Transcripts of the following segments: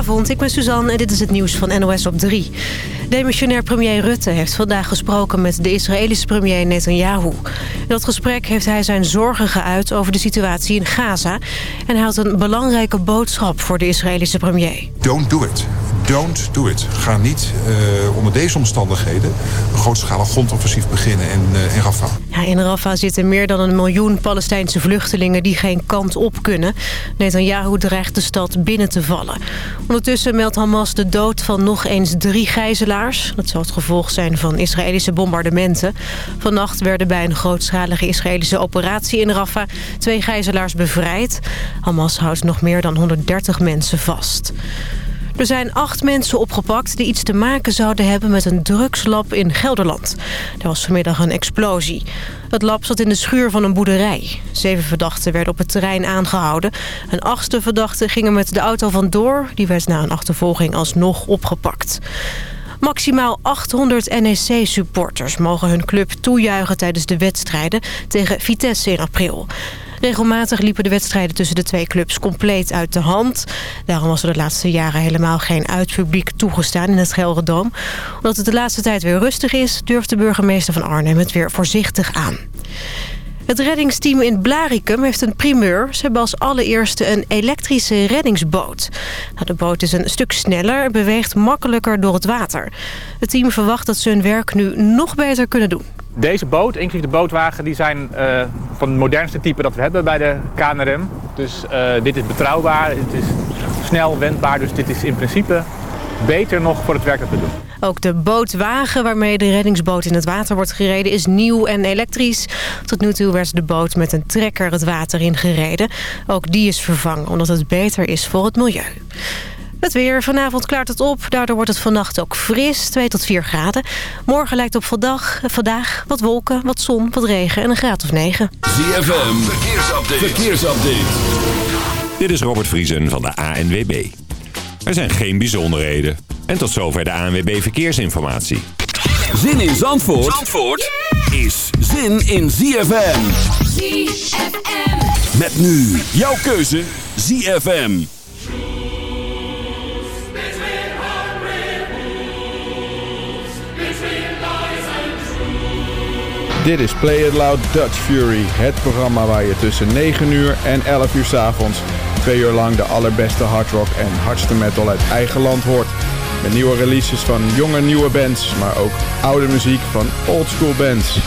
Goedenavond, ik ben Suzanne en dit is het nieuws van NOS op 3. Demissionair premier Rutte heeft vandaag gesproken met de Israëlische premier Netanyahu. In dat gesprek heeft hij zijn zorgen geuit over de situatie in Gaza... en had een belangrijke boodschap voor de Israëlische premier. Don't do it. Don't do it. Ga niet uh, onder deze omstandigheden een grootschalig grondoffensief beginnen in, uh, in Rafah. Ja, in Rafah zitten meer dan een miljoen Palestijnse vluchtelingen die geen kant op kunnen. Netanyahu dreigt de stad binnen te vallen. Ondertussen meldt Hamas de dood van nog eens drie gijzelaars. Dat zal het gevolg zijn van Israëlische bombardementen. Vannacht werden bij een grootschalige Israëlische operatie in Rafah twee gijzelaars bevrijd. Hamas houdt nog meer dan 130 mensen vast. Er zijn acht mensen opgepakt die iets te maken zouden hebben met een drugslab in Gelderland. Er was vanmiddag een explosie. Het lab zat in de schuur van een boerderij. Zeven verdachten werden op het terrein aangehouden. Een achtste verdachte ging er met de auto vandoor. Die werd na een achtervolging alsnog opgepakt. Maximaal 800 NEC-supporters mogen hun club toejuichen tijdens de wedstrijden tegen Vitesse in april. Regelmatig liepen de wedstrijden tussen de twee clubs compleet uit de hand. Daarom was er de laatste jaren helemaal geen uitpubliek toegestaan in het Gelredome. Omdat het de laatste tijd weer rustig is, durft de burgemeester van Arnhem het weer voorzichtig aan. Het reddingsteam in Blaricum heeft een primeur. Ze hebben als allereerste een elektrische reddingsboot. Nou, de boot is een stuk sneller en beweegt makkelijker door het water. Het team verwacht dat ze hun werk nu nog beter kunnen doen. Deze boot, inclusief de bootwagen, die zijn uh, van het modernste type dat we hebben bij de KNRM. Dus uh, dit is betrouwbaar, het is snel wendbaar, dus dit is in principe beter nog voor het werk dat we doen. Ook de bootwagen waarmee de reddingsboot in het water wordt gereden is nieuw en elektrisch. Tot nu toe werd de boot met een trekker het water in gereden. Ook die is vervangen omdat het beter is voor het milieu. Het weer. Vanavond klaart het op. Daardoor wordt het vannacht ook fris. 2 tot 4 graden. Morgen lijkt op vandaag, vandaag wat wolken, wat zon, wat regen en een graad of 9. ZFM. Verkeersupdate. Verkeersupdate. Dit is Robert Vriesen van de ANWB. Er zijn geen bijzonderheden. En tot zover de ANWB Verkeersinformatie. Zin in Zandvoort, Zandvoort is zin in ZFM. ZFM. Met nu jouw keuze ZFM. Dit is Play It Loud Dutch Fury, het programma waar je tussen 9 uur en 11 uur s avonds twee uur lang de allerbeste hardrock en hardste metal uit eigen land hoort. Met nieuwe releases van jonge nieuwe bands, maar ook oude muziek van oldschool bands.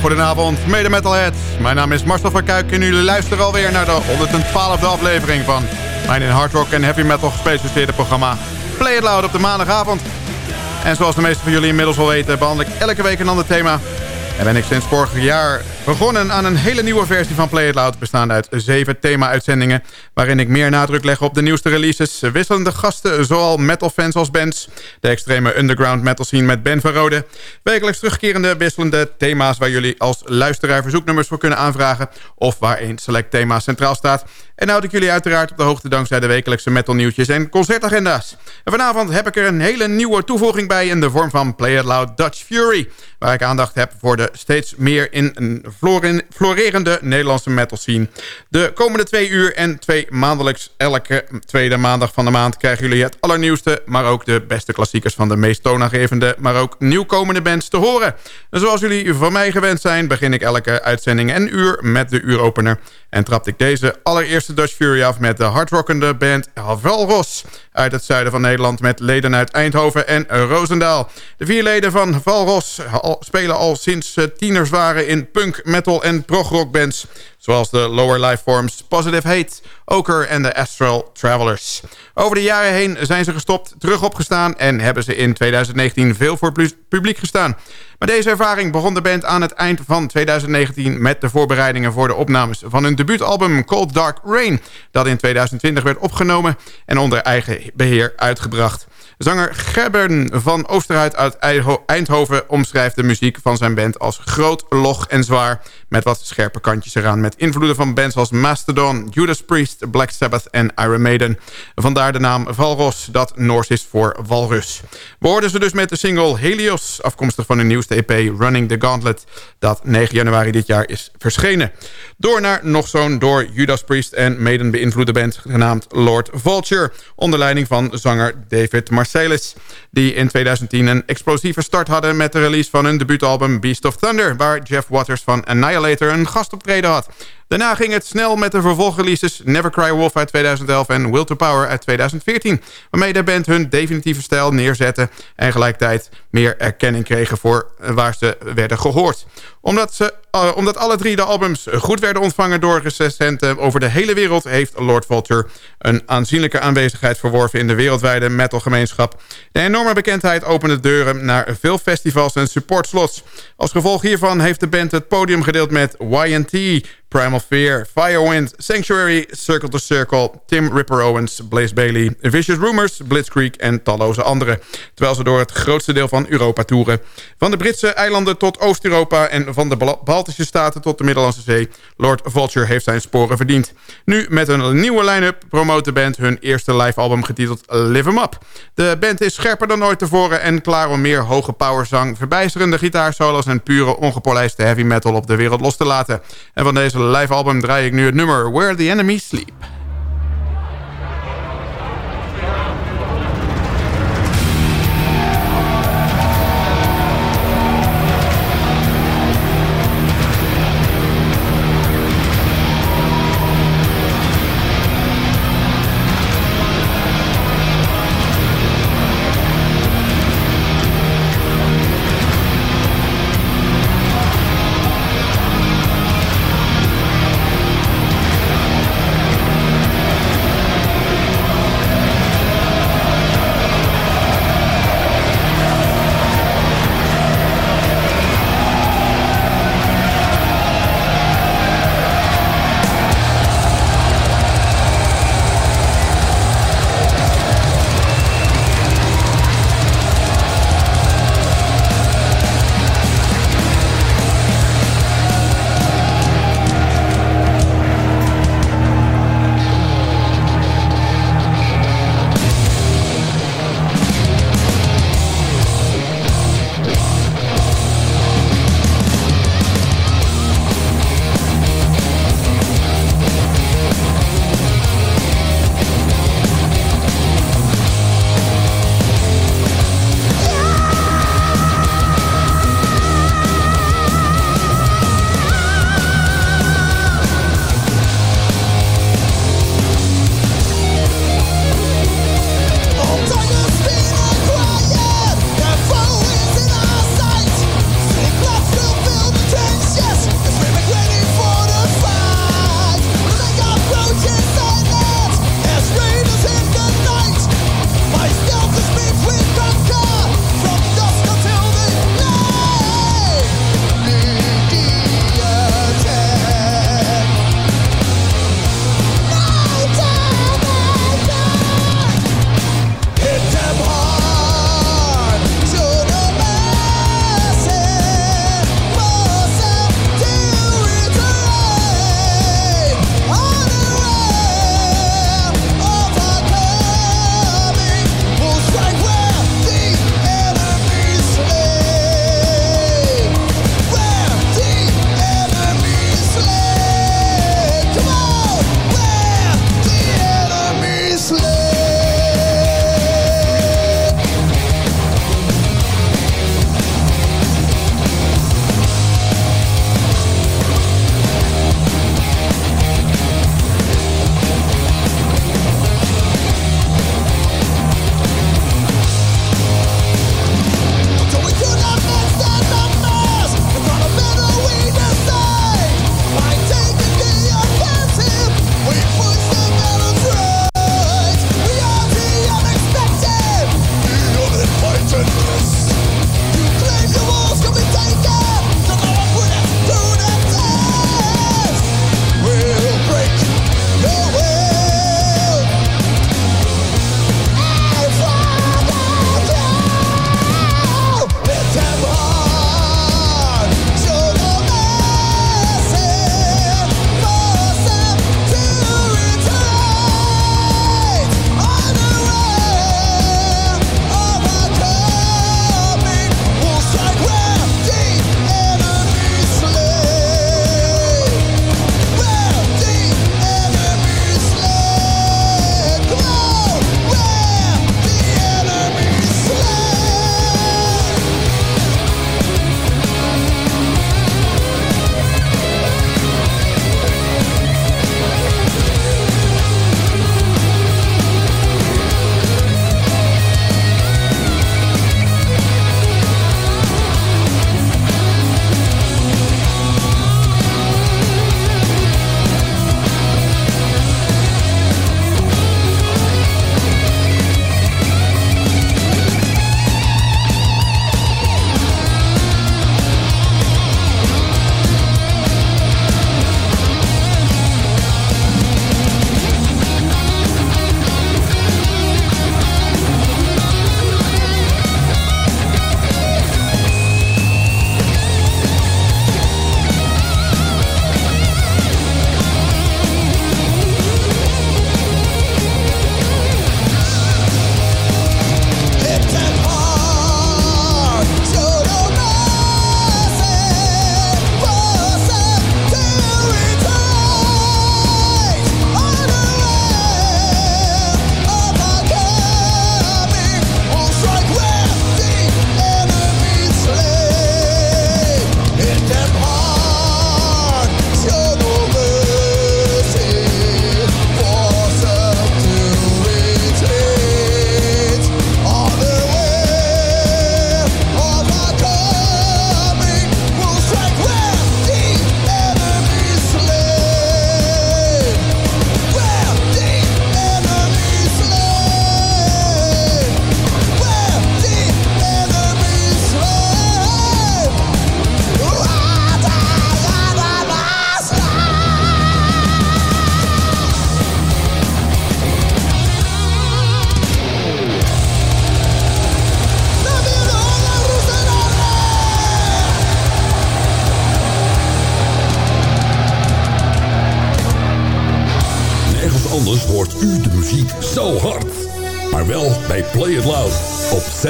Goedenavond, mede metalheads. Mijn naam is Marcel van Kuik en jullie luisteren alweer naar de 112e aflevering van mijn in hard rock en heavy metal gespecialiseerde programma Play It Loud op de maandagavond. En zoals de meesten van jullie inmiddels wel weten, behandel ik elke week een ander thema. En ben ik sinds vorig jaar begonnen aan een hele nieuwe versie van Play It Loud... bestaande uit zeven thema-uitzendingen... waarin ik meer nadruk leg op de nieuwste releases... wisselende gasten, zowel metalfans als bands... de extreme underground metal scene met Ben van Rode... wekelijks terugkerende wisselende thema's... waar jullie als luisteraar verzoeknummers voor kunnen aanvragen... of waar een select thema centraal staat... En houd ik jullie uiteraard op de hoogte dankzij de wekelijkse metal nieuwtjes en concertagenda's. En vanavond heb ik er een hele nieuwe toevoeging bij in de vorm van Play It Loud Dutch Fury. Waar ik aandacht heb voor de steeds meer in florerende Nederlandse metal scene. De komende twee uur en twee maandelijks elke tweede maandag van de maand... krijgen jullie het allernieuwste, maar ook de beste klassiekers... van de meest toonaangevende, maar ook nieuwkomende bands te horen. En zoals jullie van mij gewend zijn... begin ik elke uitzending en uur met de uuropener... en trap ik deze allereerste Dutch Fury af met de hardrockende band Valros uit het zuiden van Nederland... met leden uit Eindhoven en Roosendaal. De vier leden van Valros spelen al sinds tieners waren in punk, metal en prog bands... zoals de Lower Life Forms, Positive Hate, Oker en de Astral Travelers. Over de jaren heen zijn ze gestopt, terug opgestaan... en hebben ze in 2019 veel voor publiek gestaan. Maar deze ervaring begon de band aan het eind van 2019... met de voorbereidingen voor de opnames van hun debuutalbum Cold Dark Rain... dat in 2020 werd opgenomen en onder eigen beheer uitgebracht. Zanger Gebbern van Oosterhuid uit Eindhoven omschrijft de muziek van zijn band als groot, log en zwaar... met wat scherpe kantjes eraan met invloeden van bands als Mastodon, Judas Priest, Black Sabbath en Iron Maiden. Vandaar de naam Valros, dat Noors is voor walrus. We hoorden ze dus met de single Helios, afkomstig van hun nieuwste EP Running the Gauntlet... dat 9 januari dit jaar is verschenen. Door naar nog zo'n door Judas Priest en Maiden beïnvloede band... genaamd Lord Vulture, onder leiding van zanger David Die in 2010 een explosieve start hadden met de release van hun debuutalbum Beast of Thunder... waar Jeff Waters van Annihilator een gastoptreden had... Daarna ging het snel met de vervolgreleases Never Cry Wolf uit 2011 en Will to Power uit 2014. Waarmee de band hun definitieve stijl neerzette en gelijktijd meer erkenning kregen voor waar ze werden gehoord. Omdat, ze, uh, omdat alle drie de albums goed werden ontvangen door recensenten over de hele wereld... heeft Lord Vulture een aanzienlijke aanwezigheid verworven in de wereldwijde metalgemeenschap. De enorme bekendheid opende deuren naar veel festivals en supportslots. Als gevolg hiervan heeft de band het podium gedeeld met YNT... Primal Fear, Firewind, Sanctuary, Circle to Circle, Tim Ripper Owens, Blaze Bailey, Vicious Rumors, Blitzkrieg en talloze anderen. Terwijl ze door het grootste deel van Europa toeren. Van de Britse eilanden tot Oost-Europa en van de Baltische staten tot de Middellandse Zee. Lord Vulture heeft zijn sporen verdiend. Nu met een nieuwe line-up promoot de band hun eerste live album getiteld Live 'em Up. De band is scherper dan ooit tevoren en klaar om meer hoge powerzang, verbijsterende gitaarsolos en pure ongepolijste heavy metal op de wereld los te laten. En van deze live album draai ik nu het nummer Where the Enemy Sleep.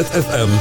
ZFM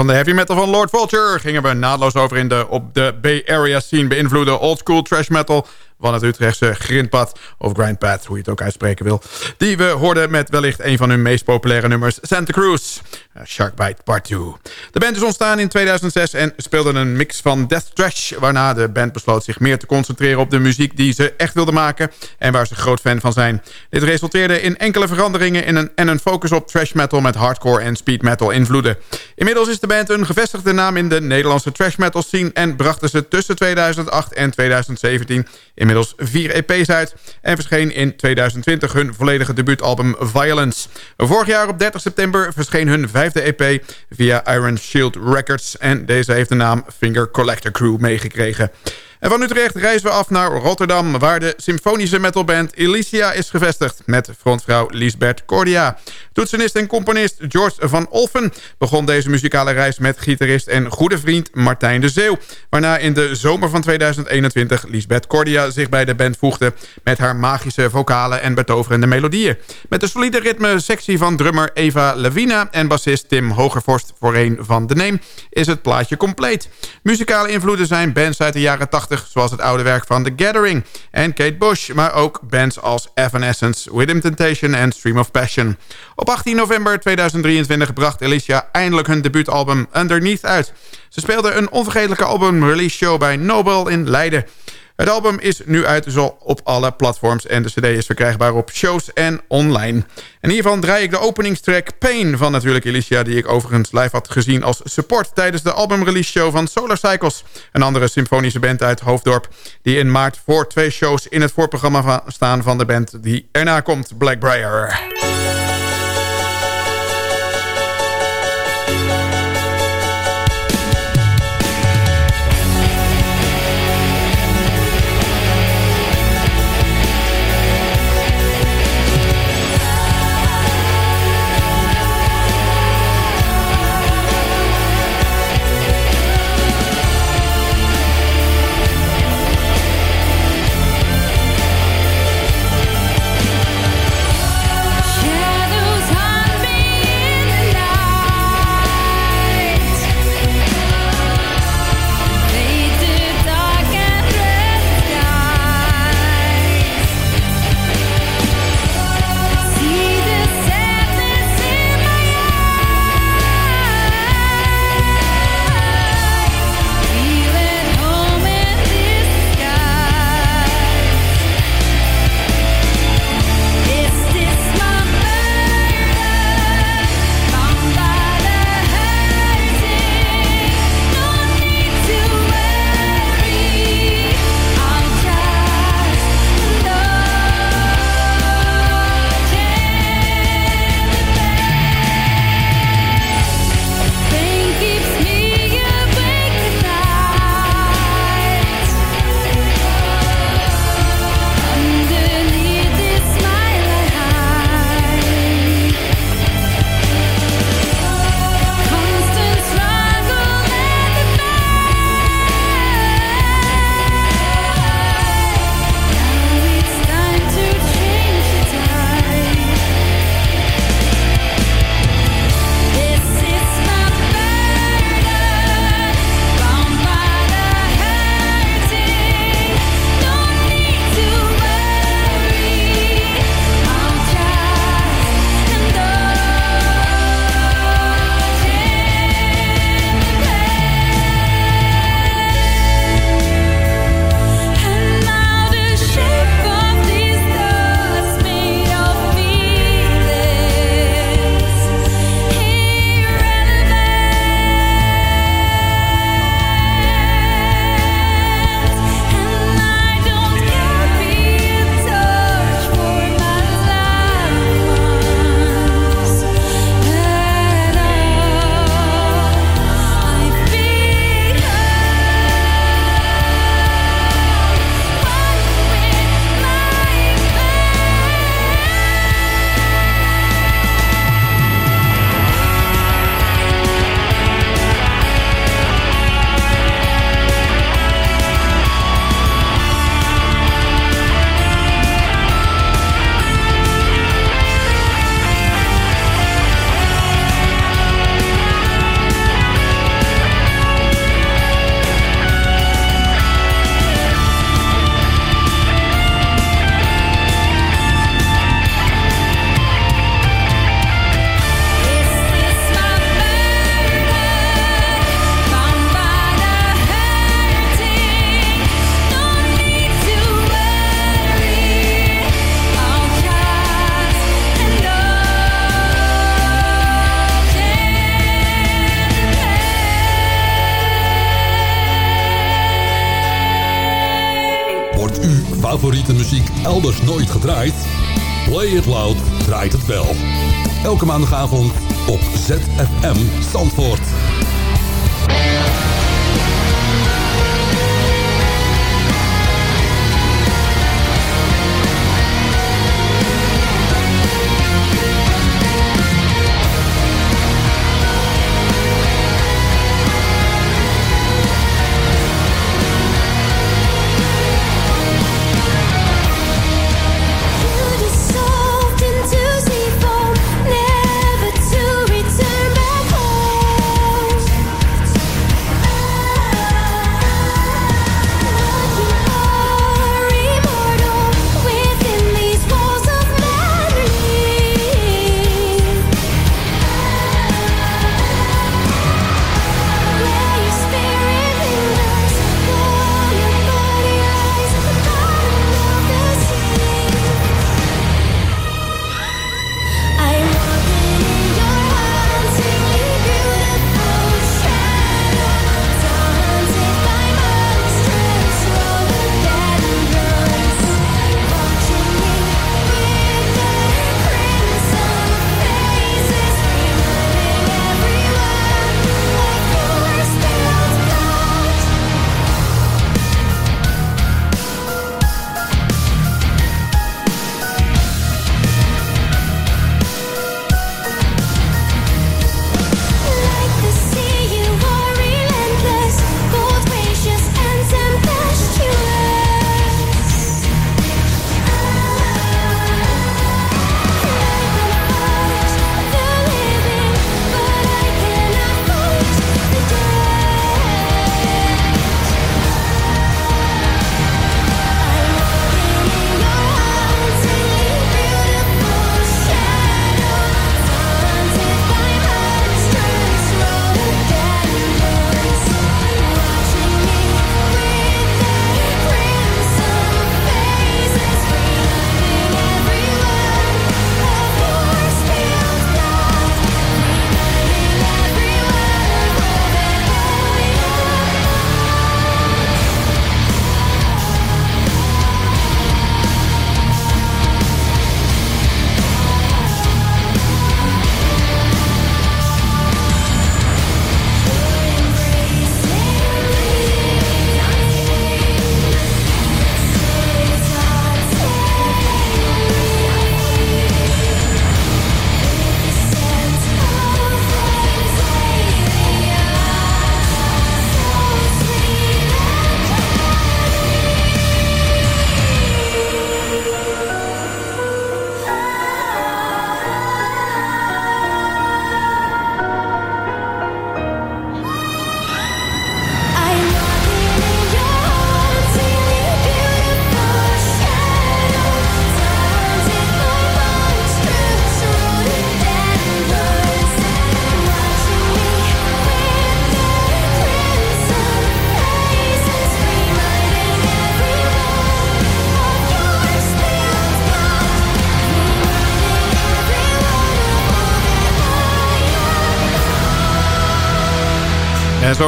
van de heavy metal van Lord Vulture gingen we naadloos over in de op de Bay Area scene beïnvloede oldschool trash metal van het Utrechtse grindpad of grindpad, hoe je het ook uitspreken wil. Die we hoorden met wellicht een van hun meest populaire nummers, Santa Cruz. Sharkbite Part 2. De band is ontstaan in 2006 en speelde een mix van death trash... waarna de band besloot zich meer te concentreren op de muziek die ze echt wilden maken... en waar ze groot fan van zijn. Dit resulteerde in enkele veranderingen in een, en een focus op trash metal... met hardcore en speed metal invloeden. Inmiddels is de band een gevestigde naam in de Nederlandse trash metal scene... en brachten ze tussen 2008 en 2017 inmiddels vier EP's uit... en verscheen in 2020 hun volledige debuutalbum Violence. Vorig jaar op 30 september verscheen hun vijfde EP via Iron Shield Records... en deze heeft de naam Finger Collector Crew meegekregen. En van Utrecht reizen we af naar Rotterdam... waar de symfonische metalband Elysia is gevestigd... met frontvrouw Lisbeth Cordia. Toetsenist en componist George van Olfen begon deze muzikale reis met gitarist en goede vriend Martijn de Zeeuw. Waarna in de zomer van 2021 Lisbeth Cordia zich bij de band voegde met haar magische vocalen en betoverende melodieën. Met de solide ritme sectie van drummer Eva Levina en bassist Tim Hogervorst voorheen van The Name is het plaatje compleet. Muzikale invloeden zijn bands uit de jaren 80 zoals het oude werk van The Gathering en Kate Bush, maar ook bands als Evanescence, Rhythm Temptation en Stream of Passion. Op 18 november 2023 bracht Alicia eindelijk hun debuutalbum Underneath uit. Ze speelde een onvergetelijke album-release show bij Nobel in Leiden. Het album is nu uit zo op alle platforms en de cd is verkrijgbaar op shows en online. En hiervan draai ik de openingstrack Pain van natuurlijk Alicia... die ik overigens live had gezien als support... tijdens de albumrelease show van Solar Cycles. Een andere symfonische band uit Hoofddorp... die in maart voor twee shows in het voorprogramma staan van de band... die erna komt, Blackbriar.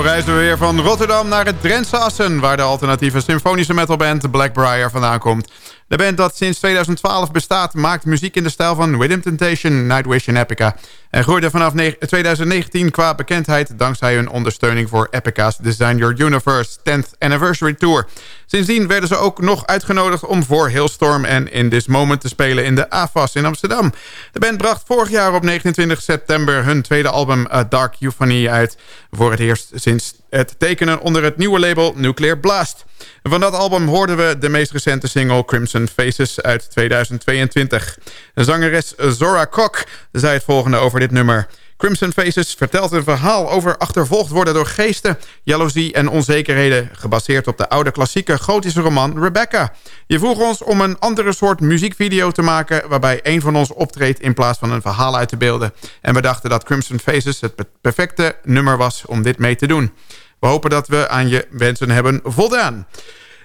Reizen we weer van Rotterdam naar het Drentse Assen... waar de alternatieve symfonische metalband Blackbriar vandaan komt. De band dat sinds 2012 bestaat maakt muziek in de stijl van Rhythm Temptation, Nightwish en Epica. En groeide vanaf 2019 qua bekendheid dankzij hun ondersteuning voor Epica's Design Your Universe 10th Anniversary Tour. Sindsdien werden ze ook nog uitgenodigd om voor Hailstorm en In This Moment te spelen in de AFAS in Amsterdam. De band bracht vorig jaar op 29 september hun tweede album Dark Euphony uit. Voor het eerst sinds het tekenen onder het nieuwe label Nuclear Blast. Van dat album hoorden we de meest recente single Crimson Faces uit 2022. Zangeres Zora Kok zei het volgende over dit nummer. Crimson Faces vertelt een verhaal over achtervolgd worden door geesten, jaloezie en onzekerheden, gebaseerd op de oude klassieke gotische roman Rebecca. Je vroeg ons om een andere soort muziekvideo te maken waarbij een van ons optreedt in plaats van een verhaal uit te beelden. En we dachten dat Crimson Faces het perfecte nummer was om dit mee te doen. We hopen dat we aan je wensen hebben voldaan.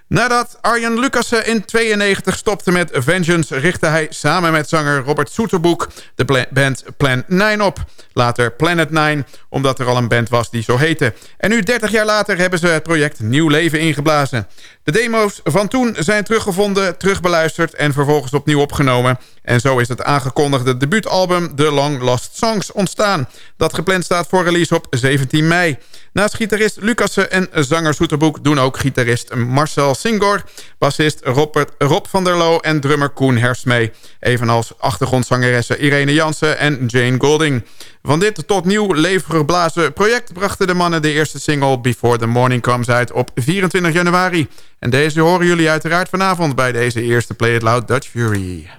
Nadat Arjen Lucassen in 92 stopte met Vengeance... richtte hij samen met zanger Robert Soeterboek de band Plan 9 op. Later Planet 9, omdat er al een band was die zo heette. En nu 30 jaar later hebben ze het project Nieuw Leven ingeblazen. De demo's van toen zijn teruggevonden, terugbeluisterd... en vervolgens opnieuw opgenomen. En zo is het aangekondigde debuutalbum The Long Lost Songs ontstaan... dat gepland staat voor release op 17 mei. Naast gitarist Lucassen en zanger Soeterboek... doen ook gitarist Marcel Singor, bassist Robert, Rob van der Loo... en drummer Koen Hers mee. Evenals achtergrondzangeressen Irene Jansen en Jane Golding. Van dit tot nieuw levergeblazen project... brachten de mannen de eerste single Before the Morning Comes uit op 24 januari. En deze horen jullie uiteraard vanavond bij deze eerste Play It Loud Dutch Fury.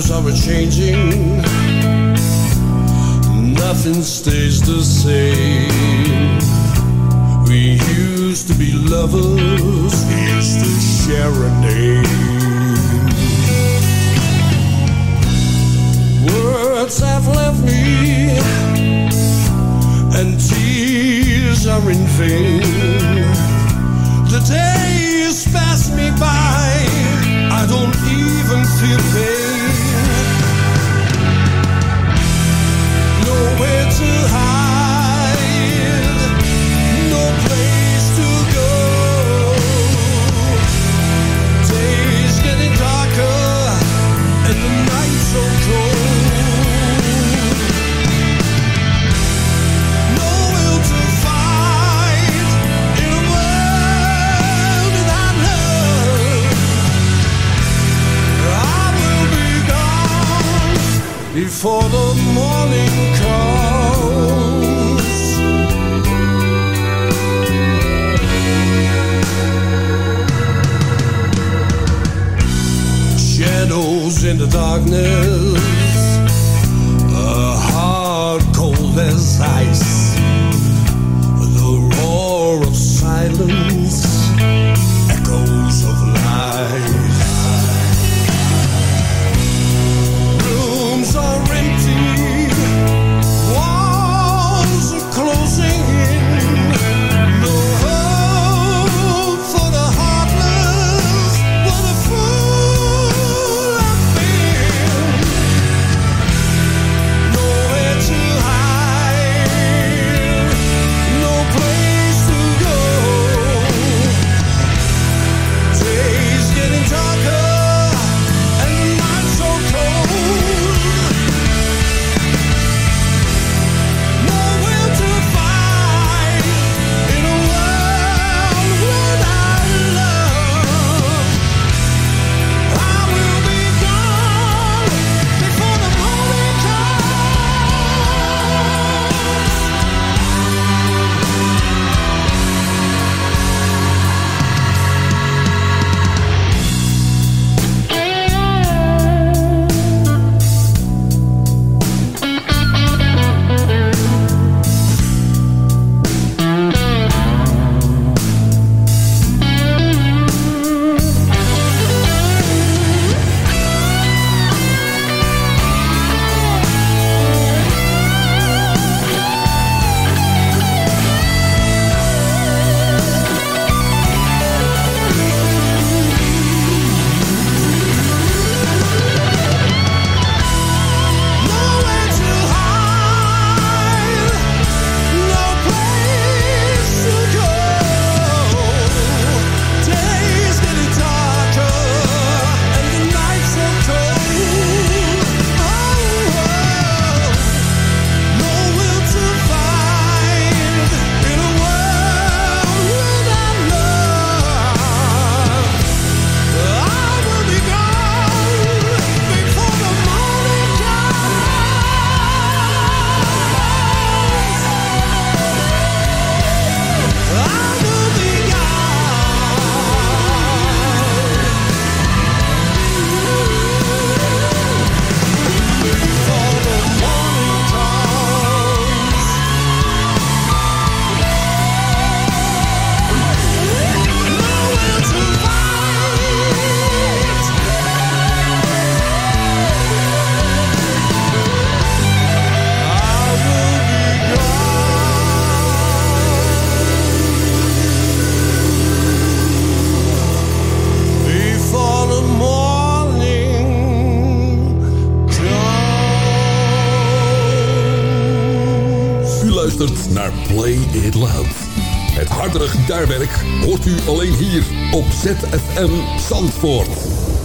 times are changing, nothing stays the same. We used to be lovers, we used to share a name. Words have left me, and tears are in vain. The days pass me by, I don't even feel pain. nowhere to hide. before the morning comes. Shadows in the darkness, a heart cold as ice. ZFM Zandvoort.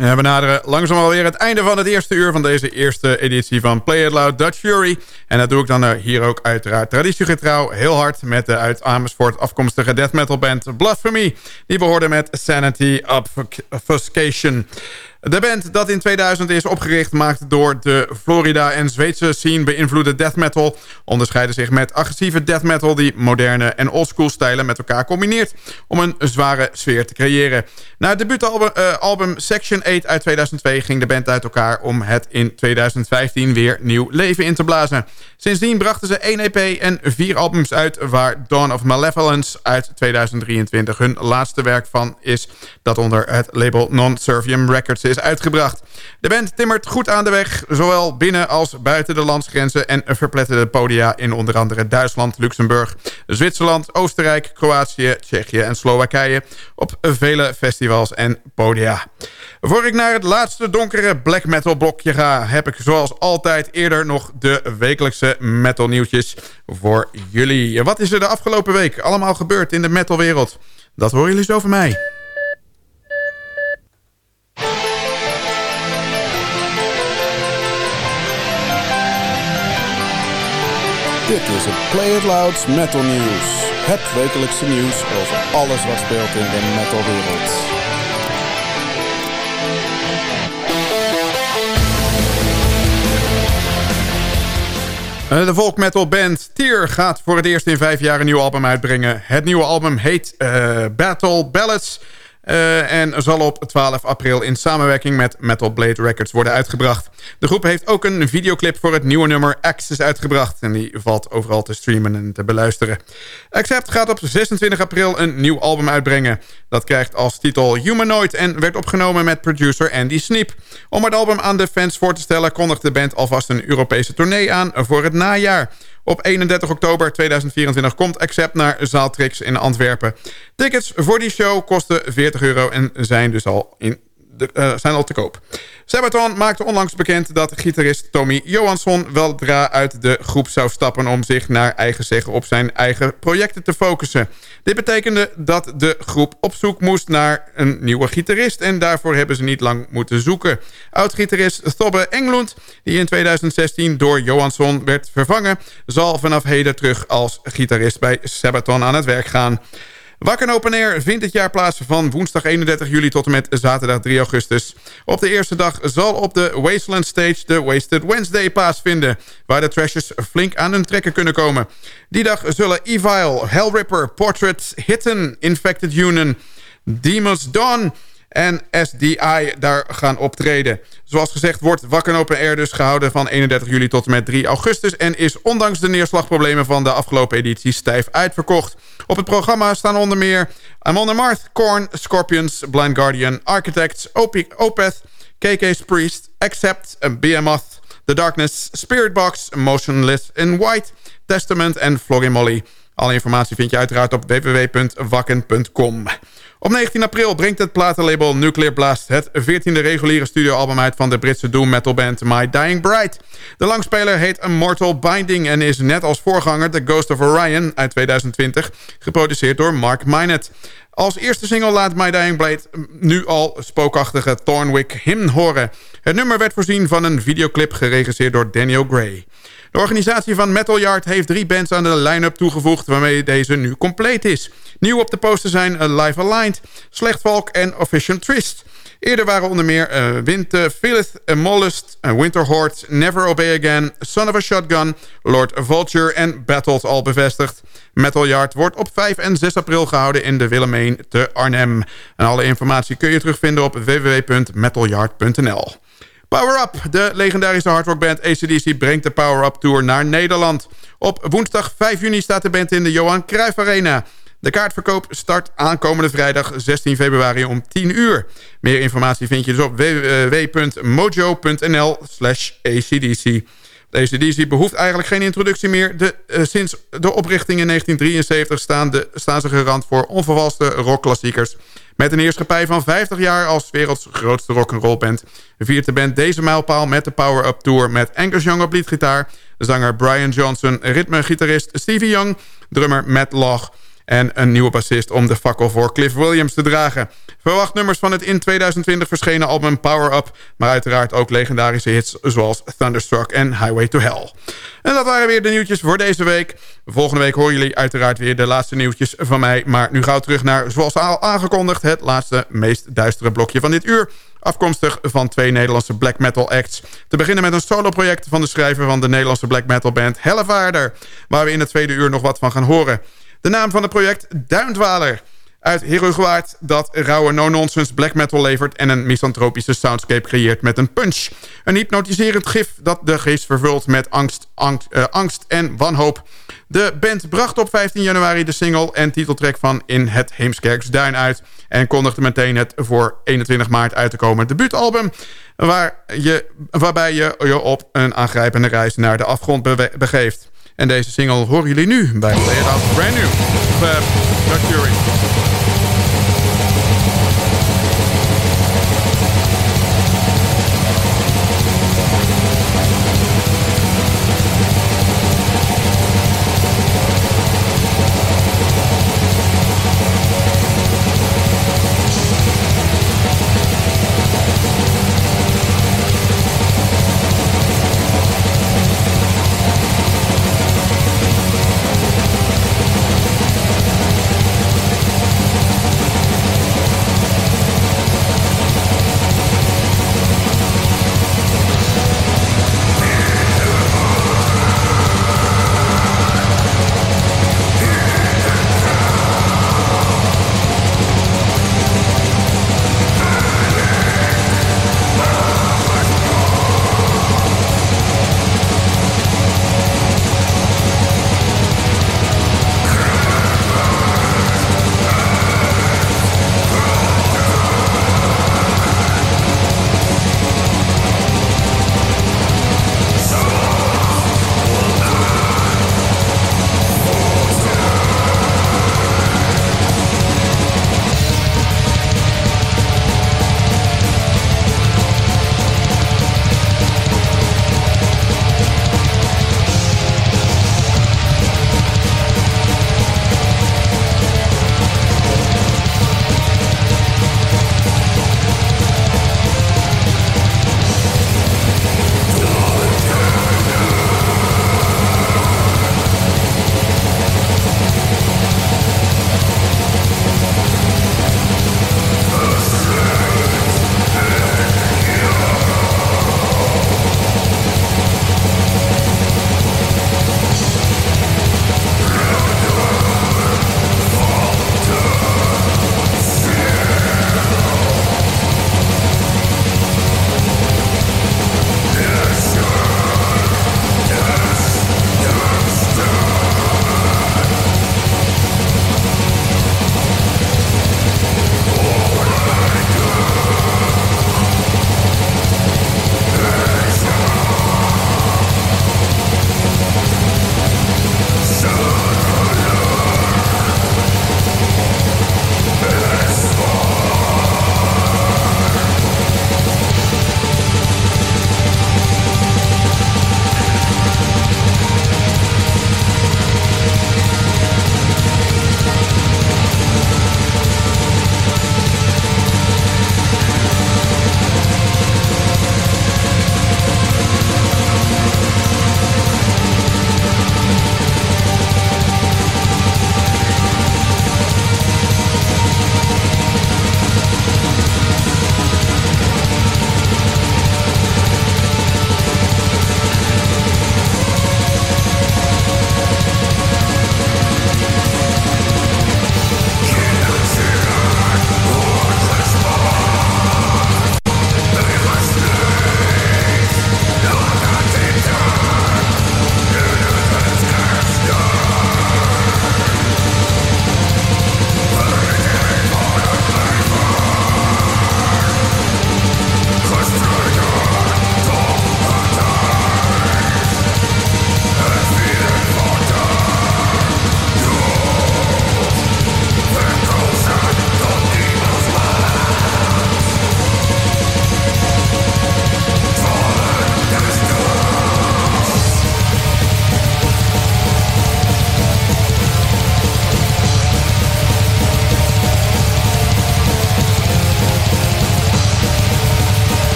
We benaderen langzaam alweer het einde van het eerste uur... van deze eerste editie van Play It Loud Dutch Fury. En dat doe ik dan hier ook uiteraard traditiegetrouw... heel hard met de uit Amersfoort afkomstige death metal band Blasphemy. Die behoorden met Sanity Obfuscation... De band dat in 2000 is opgericht maakt door de Florida en Zweedse scene beïnvloede death metal. Onderscheiden zich met agressieve death metal die moderne en oldschool stijlen met elkaar combineert om een zware sfeer te creëren. Na het debuutalbum uh, album Section 8 uit 2002 ging de band uit elkaar om het in 2015 weer nieuw leven in te blazen. Sindsdien brachten ze één EP en vier albums uit waar Dawn of Malevolence uit 2023 hun laatste werk van is dat onder het label Non-Servium Records is uitgebracht. De band timmert goed aan de weg, zowel binnen als buiten de landsgrenzen... en verpletterde podia in onder andere Duitsland, Luxemburg, Zwitserland... Oostenrijk, Kroatië, Tsjechië en Slowakije... op vele festivals en podia. Voor ik naar het laatste donkere black metal blokje ga... heb ik zoals altijd eerder nog de wekelijkse metal nieuwtjes voor jullie. Wat is er de afgelopen week allemaal gebeurd in de metalwereld? Dat horen jullie zo van mij. Dit is het Play It Louds Metal News. Het wekelijkse nieuws over alles wat speelt in de metalwereld. Eh, de folk metal band Tier gaat voor het eerst in vijf jaar een nieuw album uitbrengen. Het nieuwe album heet uh, Battle Ballads... Uh, en zal op 12 april in samenwerking met Metal Blade Records worden uitgebracht. De groep heeft ook een videoclip voor het nieuwe nummer Access uitgebracht. En die valt overal te streamen en te beluisteren. Accept gaat op 26 april een nieuw album uitbrengen. Dat krijgt als titel Humanoid en werd opgenomen met producer Andy Sneap. Om het album aan de fans voor te stellen kondigt de band alvast een Europese tournee aan voor het najaar. Op 31 oktober 2024 komt Accept naar Zaaltrix in Antwerpen. Tickets voor die show kosten 40 euro en zijn dus al in uh, zijn al te koop. Sabaton maakte onlangs bekend dat gitarist Tommy Johansson weldra uit de groep zou stappen om zich naar eigen zeggen op zijn eigen projecten te focussen. Dit betekende dat de groep op zoek moest naar een nieuwe gitarist en daarvoor hebben ze niet lang moeten zoeken. Oud-gitarist Tobbe Englund, die in 2016 door Johansson werd vervangen, zal vanaf heden terug als gitarist bij Sabaton aan het werk gaan. Wakker Open Air vindt dit jaar plaats van woensdag 31 juli tot en met zaterdag 3 augustus. Op de eerste dag zal op de Wasteland Stage de Wasted Wednesday plaatsvinden... waar de trashers flink aan hun trekken kunnen komen. Die dag zullen Evil, Hellripper, Portrait, Hitten, Infected Union, Demons Dawn en SDI daar gaan optreden. Zoals gezegd wordt Wakker Open Air dus gehouden van 31 juli tot en met 3 augustus... en is ondanks de neerslagproblemen van de afgelopen editie stijf uitverkocht. Op het programma staan onder meer Amon Amarth, Korn, Scorpions, Blind Guardian, Architects, Opeth, KK's Priest, Accept, Behemoth, The Darkness, Spiritbox, Motionless in White, Testament en Flogging Molly. Alle informatie vind je uiteraard op www.wakken.com. Op 19 april brengt het platenlabel Nuclear Blast... het 14e reguliere studioalbum uit van de Britse doom metal band My Dying Bride. De langspeler heet Immortal Binding... en is net als voorganger The Ghost of Orion uit 2020... geproduceerd door Mark Minot. Als eerste single laat My Dying Blade nu al spookachtige Thornwick Hymn horen. Het nummer werd voorzien van een videoclip geregisseerd door Daniel Gray. De organisatie van Metal Yard heeft drie bands aan de line-up toegevoegd... waarmee deze nu compleet is. Nieuw op de poster zijn Live Aligned, Slechtvalk en Official Trist. Eerder waren onder meer uh, Winter, Phyllis, uh, Mollust, uh, Winterhorde, Never Obey Again, Son of a Shotgun, Lord Vulture en Battles al bevestigd. Metal Yard wordt op 5 en 6 april gehouden in de Willemijn te Arnhem. En alle informatie kun je terugvinden op www.metalyard.nl. Power Up, de legendarische hardrockband ACDC brengt de Power Up Tour naar Nederland. Op woensdag 5 juni staat de band in de Johan Cruijff Arena. De kaartverkoop start aankomende vrijdag 16 februari om 10 uur. Meer informatie vind je dus op www.mojo.nl slash acdc. De ACDC behoeft eigenlijk geen introductie meer. De, uh, sinds de oprichting in 1973 staan, de, staan ze garant voor onvervalste rockklassiekers. Met een heerschappij van 50 jaar als werelds grootste rock'n'roll-band... viert de band deze mijlpaal met de Power Up Tour... met Angus Young op liedgitaar, zanger Brian Johnson... ritmegitarist Stevie Young, drummer Matt Loch en een nieuwe bassist om de fakkel voor Cliff Williams te dragen. Verwacht nummers van het in 2020 verschenen album Power Up... maar uiteraard ook legendarische hits zoals Thunderstruck en Highway to Hell. En dat waren weer de nieuwtjes voor deze week. Volgende week horen jullie uiteraard weer de laatste nieuwtjes van mij. Maar nu gauw terug naar, zoals al aangekondigd... het laatste, meest duistere blokje van dit uur... Afkomstig van twee Nederlandse black metal acts. Te beginnen met een soloproject van de schrijver van de Nederlandse black metal band Hellevaarder. Waar we in het tweede uur nog wat van gaan horen. De naam van het project Duintwaler uit Herugewaard dat rauwe no-nonsense black metal levert... en een misantropische soundscape creëert met een punch. Een hypnotiserend gif dat de geest vervult met angst, angst, uh, angst en wanhoop. De band bracht op 15 januari de single en titeltrack van In het Heemskerks Duin uit... en kondigde meteen het voor 21 maart uit te komen debuutalbum... Waar je, waarbij je je op een aangrijpende reis naar de afgrond begeeft. En deze single horen jullie nu bij Play Brand New. Uh, Fury.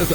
Op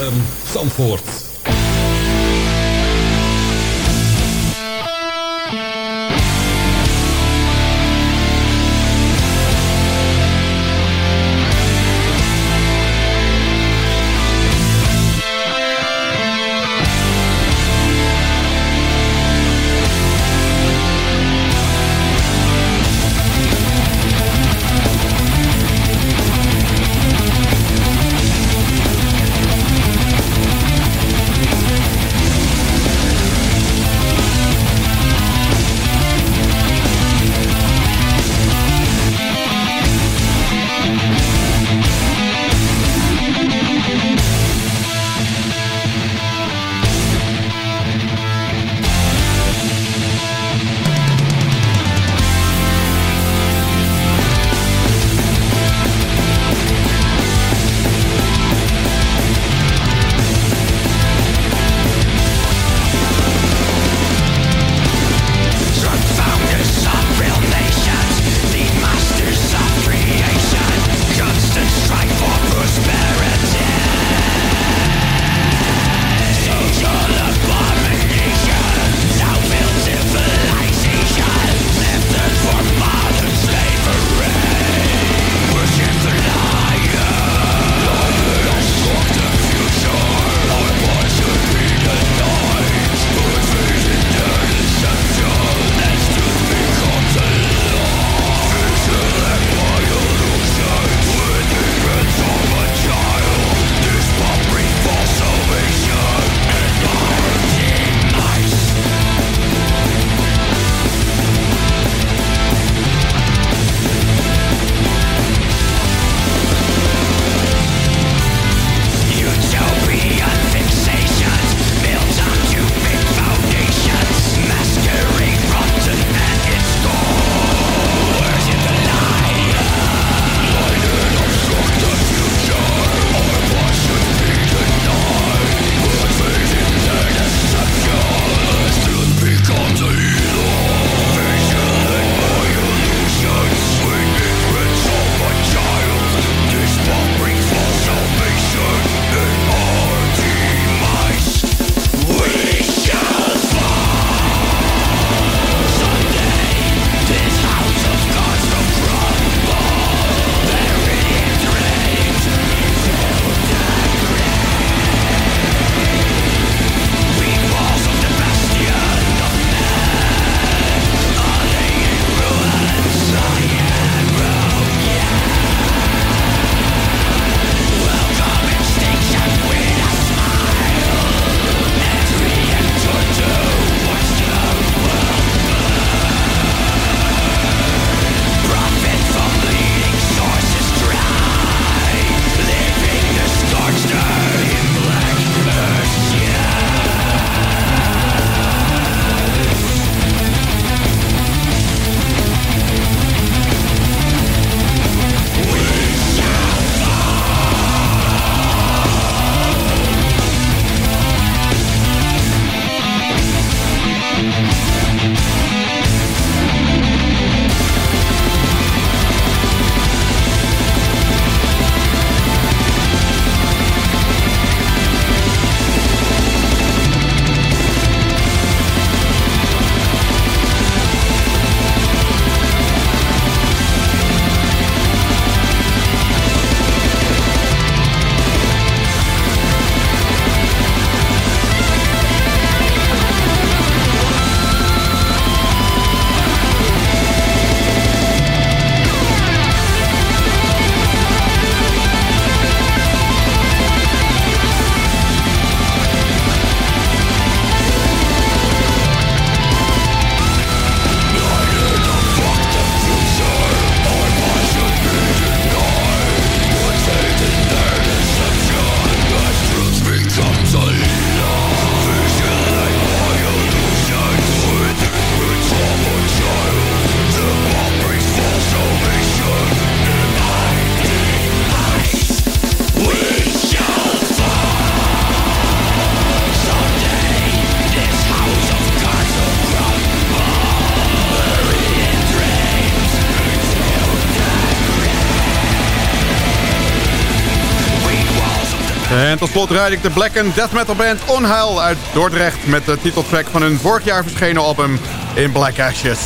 tot slot rijd ik de black death metal band Onheil uit Dordrecht... met de titeltrack van hun vorig jaar verschenen album In Black Ashes.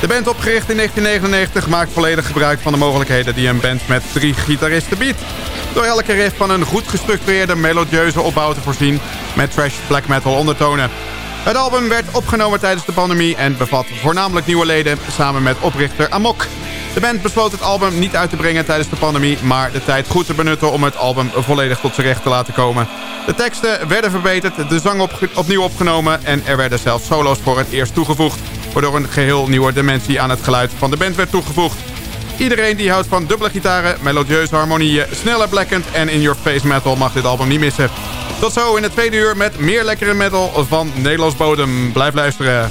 De band opgericht in 1999 maakt volledig gebruik van de mogelijkheden... die een band met drie gitaristen biedt. Door elke riff van een goed gestructureerde melodieuze opbouw te voorzien... met trash black metal ondertonen. Het album werd opgenomen tijdens de pandemie en bevat voornamelijk nieuwe leden... samen met oprichter Amok... De band besloot het album niet uit te brengen tijdens de pandemie... maar de tijd goed te benutten om het album volledig tot zijn recht te laten komen. De teksten werden verbeterd, de zang opnieuw opgenomen... en er werden zelfs solo's voor het eerst toegevoegd... waardoor een geheel nieuwe dimensie aan het geluid van de band werd toegevoegd. Iedereen die houdt van dubbele gitaren, melodieuze harmonieën, snelle blackend en in-your-face metal mag dit album niet missen. Tot zo in het tweede uur met meer lekkere metal van Nederlands bodem. Blijf luisteren.